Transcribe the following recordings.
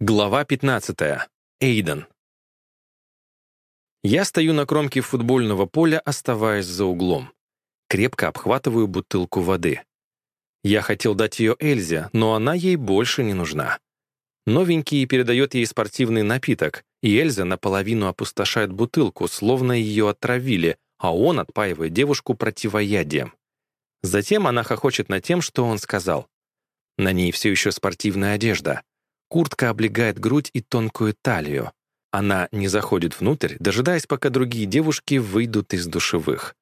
Глава 15. Эйден. Я стою на кромке футбольного поля, оставаясь за углом. Крепко обхватываю бутылку воды. Я хотел дать ее Эльзе, но она ей больше не нужна. Новенький передает ей спортивный напиток, и Эльза наполовину опустошает бутылку, словно ее отравили, а он отпаивает девушку противоядием. Затем она хохочет над тем, что он сказал. На ней все еще спортивная одежда — Куртка облегает грудь и тонкую талию. Она не заходит внутрь, дожидаясь, пока другие девушки выйдут из душевых.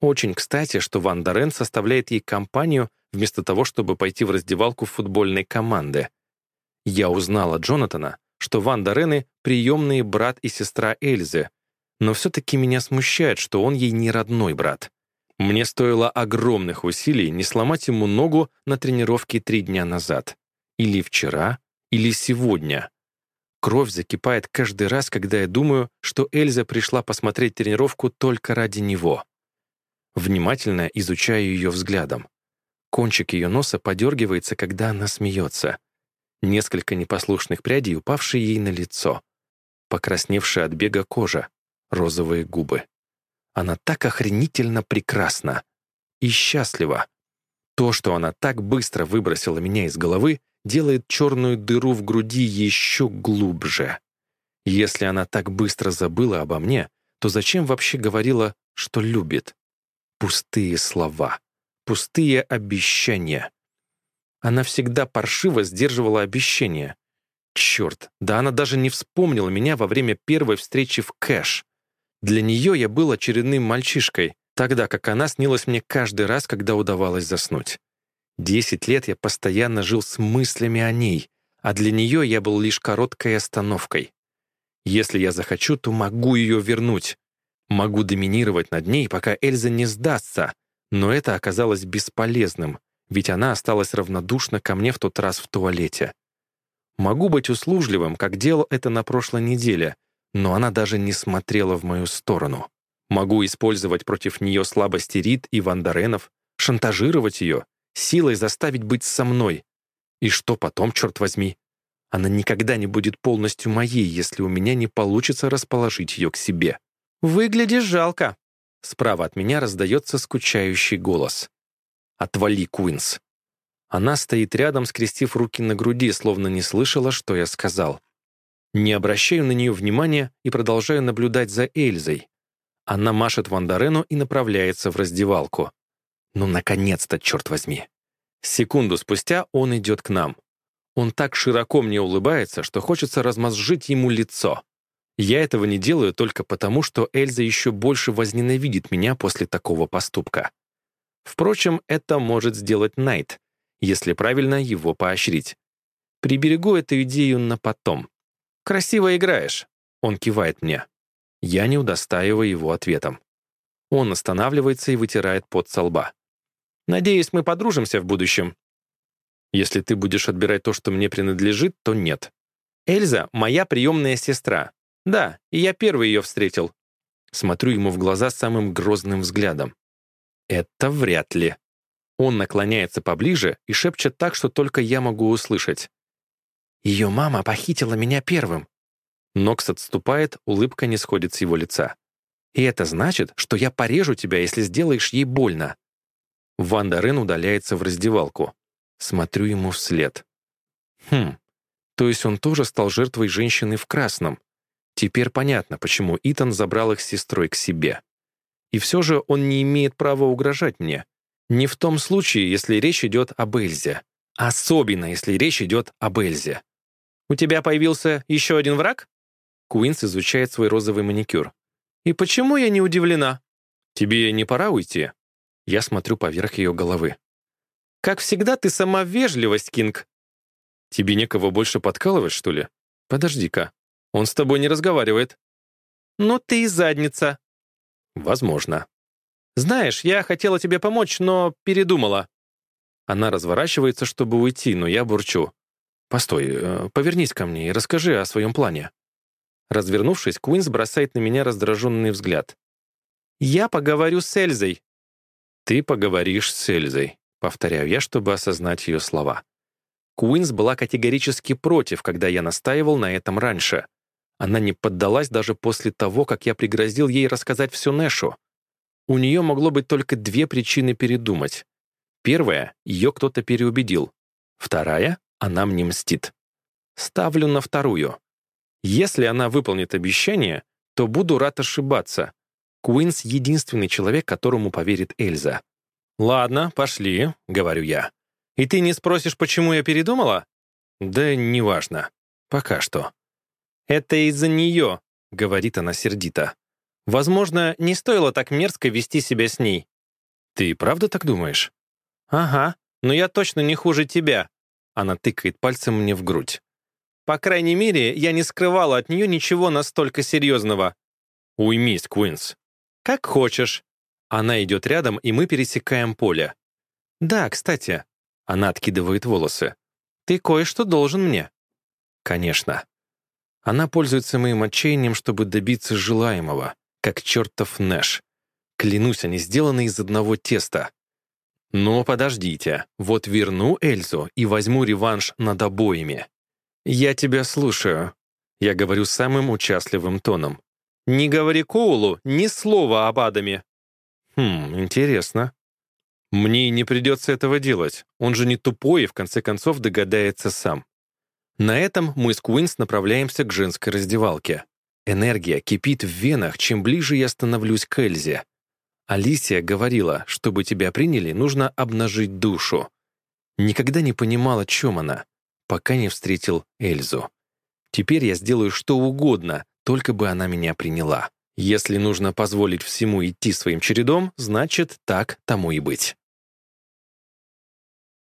Очень кстати, что Ван Дорен составляет ей компанию вместо того, чтобы пойти в раздевалку футбольной команды. Я узнала Джонатана, что Ван Дорены — приемные брат и сестра Эльзы, но все-таки меня смущает, что он ей не родной брат. Мне стоило огромных усилий не сломать ему ногу на тренировке три дня назад. Или вчера, или сегодня. Кровь закипает каждый раз, когда я думаю, что Эльза пришла посмотреть тренировку только ради него. Внимательно изучаю ее взглядом. Кончик ее носа подергивается, когда она смеется. Несколько непослушных прядей, упавшие ей на лицо. Покрасневшая от бега кожа, розовые губы. Она так охренительно прекрасна и счастлива. То, что она так быстро выбросила меня из головы, делает черную дыру в груди еще глубже. Если она так быстро забыла обо мне, то зачем вообще говорила, что любит? Пустые слова, пустые обещания. Она всегда паршиво сдерживала обещания. Черт, да она даже не вспомнила меня во время первой встречи в кэш. Для нее я был очередным мальчишкой, тогда как она снилась мне каждый раз, когда удавалось заснуть. Десять лет я постоянно жил с мыслями о ней, а для нее я был лишь короткой остановкой. Если я захочу, то могу ее вернуть. Могу доминировать над ней, пока Эльза не сдастся, но это оказалось бесполезным, ведь она осталась равнодушна ко мне в тот раз в туалете. Могу быть услужливым, как делал это на прошлой неделе, но она даже не смотрела в мою сторону. Могу использовать против нее слабости Рид и Вандаренов, шантажировать ее, силой заставить быть со мной. И что потом, черт возьми? Она никогда не будет полностью моей, если у меня не получится расположить ее к себе. «Выглядишь жалко», — справа от меня раздается скучающий голос. «Отвали, Куинс». Она стоит рядом, скрестив руки на груди, словно не слышала, что я сказал. Не обращаю на нее внимания и продолжаю наблюдать за Эльзой. Она машет Вандарену и направляется в раздевалку. Ну, наконец-то, черт возьми. Секунду спустя он идет к нам. Он так широко мне улыбается, что хочется размозжить ему лицо. Я этого не делаю только потому, что Эльза еще больше возненавидит меня после такого поступка. Впрочем, это может сделать Найт, если правильно его поощрить. Приберегу эту идею на потом. «Красиво играешь», — он кивает мне. Я не удостаиваю его ответом. Он останавливается и вытирает пот со лба. Надеюсь, мы подружимся в будущем. Если ты будешь отбирать то, что мне принадлежит, то нет. Эльза — моя приемная сестра. Да, и я первый ее встретил. Смотрю ему в глаза самым грозным взглядом. Это вряд ли. Он наклоняется поближе и шепчет так, что только я могу услышать. Ее мама похитила меня первым. Нокс отступает, улыбка не сходит с его лица. И это значит, что я порежу тебя, если сделаешь ей больно. Ван Дорен удаляется в раздевалку. Смотрю ему вслед. Хм, то есть он тоже стал жертвой женщины в красном. Теперь понятно, почему Итан забрал их с сестрой к себе. И все же он не имеет права угрожать мне. Не в том случае, если речь идет об Эльзе. Особенно, если речь идет об Эльзе. «У тебя появился еще один враг?» Куинс изучает свой розовый маникюр. «И почему я не удивлена?» «Тебе не пора уйти?» Я смотрю поверх ее головы. «Как всегда, ты сама вежливость, Кинг!» «Тебе некого больше подкалывать, что ли? Подожди-ка, он с тобой не разговаривает». «Ну ты и задница». «Возможно». «Знаешь, я хотела тебе помочь, но передумала». Она разворачивается, чтобы уйти, но я бурчу. «Постой, э, повернись ко мне и расскажи о своем плане». Развернувшись, Куинс бросает на меня раздраженный взгляд. «Я поговорю с Эльзой», «Ты поговоришь с Эльзой», — повторяю я, чтобы осознать ее слова. Куинс была категорически против, когда я настаивал на этом раньше. Она не поддалась даже после того, как я пригрозил ей рассказать всю Нэшу. У нее могло быть только две причины передумать. Первая — ее кто-то переубедил. Вторая — она мне мстит. Ставлю на вторую. Если она выполнит обещание, то буду рад ошибаться, Куинс — единственный человек, которому поверит Эльза. «Ладно, пошли», — говорю я. «И ты не спросишь, почему я передумала?» «Да неважно. Пока что». «Это из-за нее», — говорит она сердито. «Возможно, не стоило так мерзко вести себя с ней». «Ты правда так думаешь?» «Ага, но я точно не хуже тебя», — она тыкает пальцем мне в грудь. «По крайней мере, я не скрывала от нее ничего настолько серьезного». «Уймись, Куинс. «Как хочешь». Она идет рядом, и мы пересекаем поле. «Да, кстати». Она откидывает волосы. «Ты кое-что должен мне». «Конечно». Она пользуется моим отчаянием, чтобы добиться желаемого, как чертов Нэш. Клянусь, они сделаны из одного теста. Но подождите, вот верну Эльзу и возьму реванш над обоими. «Я тебя слушаю», — я говорю самым участливым тоном. Не говори Коулу ни слова об Адаме». «Хм, интересно. Мне не придется этого делать. Он же не тупой и, в конце концов, догадается сам». На этом мы с Куинс направляемся к женской раздевалке. Энергия кипит в венах, чем ближе я становлюсь к Эльзе. Алисия говорила, чтобы тебя приняли, нужно обнажить душу. Никогда не понимала, о чем она, пока не встретил Эльзу. Теперь я сделаю что угодно, только бы она меня приняла. Если нужно позволить всему идти своим чередом, значит, так тому и быть.